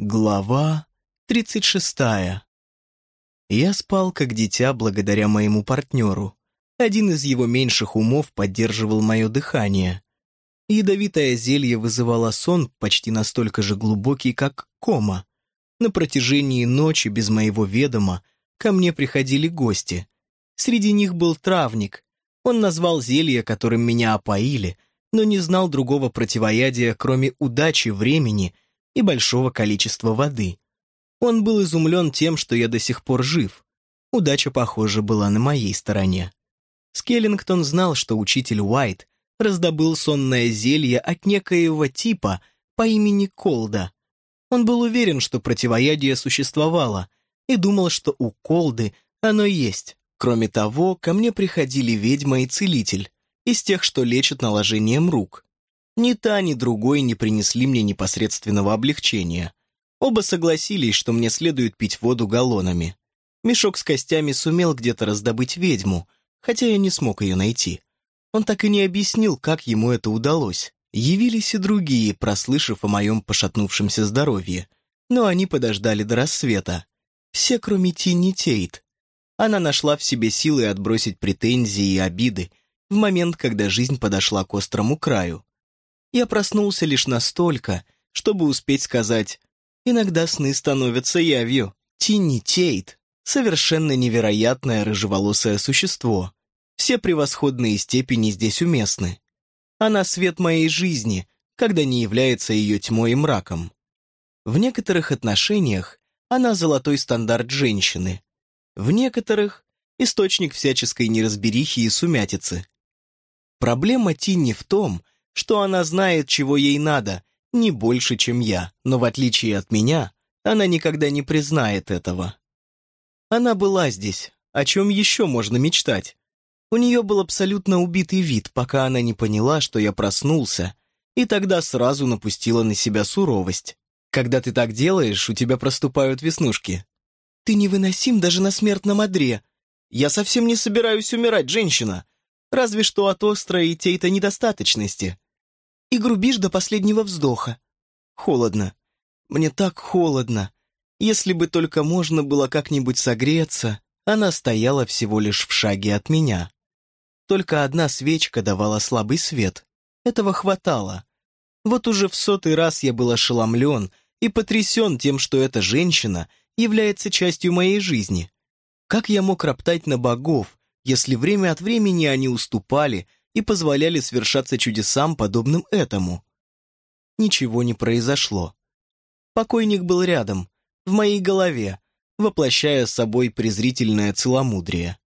Глава 36. Я спал как дитя благодаря моему партнеру. Один из его меньших умов поддерживал мое дыхание. Ядовитое зелье вызывало сон почти настолько же глубокий, как кома. На протяжении ночи без моего ведома ко мне приходили гости. Среди них был травник. Он назвал зелье, которым меня опоили, но не знал другого противоядия, кроме удачи, времени — и большого количества воды. Он был изумлен тем, что я до сих пор жив. Удача, похоже, была на моей стороне. Скеллингтон знал, что учитель Уайт раздобыл сонное зелье от некоего типа по имени Колда. Он был уверен, что противоядие существовало, и думал, что у Колды оно есть. Кроме того, ко мне приходили ведьма и целитель, из тех, что лечат наложением рук. Ни та, ни другой не принесли мне непосредственного облегчения. Оба согласились, что мне следует пить воду галлонами. Мешок с костями сумел где-то раздобыть ведьму, хотя я не смог ее найти. Он так и не объяснил, как ему это удалось. Явились и другие, прослышав о моем пошатнувшемся здоровье. Но они подождали до рассвета. Все, кроме Тинни Тейт. Она нашла в себе силы отбросить претензии и обиды в момент, когда жизнь подошла к острому краю. Я проснулся лишь настолько, чтобы успеть сказать «Иногда сны становятся явью». Тинни Тейт — совершенно невероятное рыжеволосое существо. Все превосходные степени здесь уместны. Она свет моей жизни, когда не является ее тьмой и мраком. В некоторых отношениях она золотой стандарт женщины. В некоторых — источник всяческой неразберихи и сумятицы. Проблема Тинни в том, что она знает, чего ей надо, не больше, чем я, но в отличие от меня, она никогда не признает этого. Она была здесь, о чем еще можно мечтать? У нее был абсолютно убитый вид, пока она не поняла, что я проснулся, и тогда сразу напустила на себя суровость. Когда ты так делаешь, у тебя проступают веснушки. Ты невыносим даже на смертном одре. Я совсем не собираюсь умирать, женщина. Разве что от острой тейта недостаточности и грубишь до последнего вздоха. Холодно. Мне так холодно. Если бы только можно было как-нибудь согреться, она стояла всего лишь в шаге от меня. Только одна свечка давала слабый свет. Этого хватало. Вот уже в сотый раз я был ошеломлен и потрясен тем, что эта женщина является частью моей жизни. Как я мог роптать на богов, если время от времени они уступали и позволяли свершаться чудесам, подобным этому. Ничего не произошло. Покойник был рядом, в моей голове, воплощая собой презрительное целомудрие.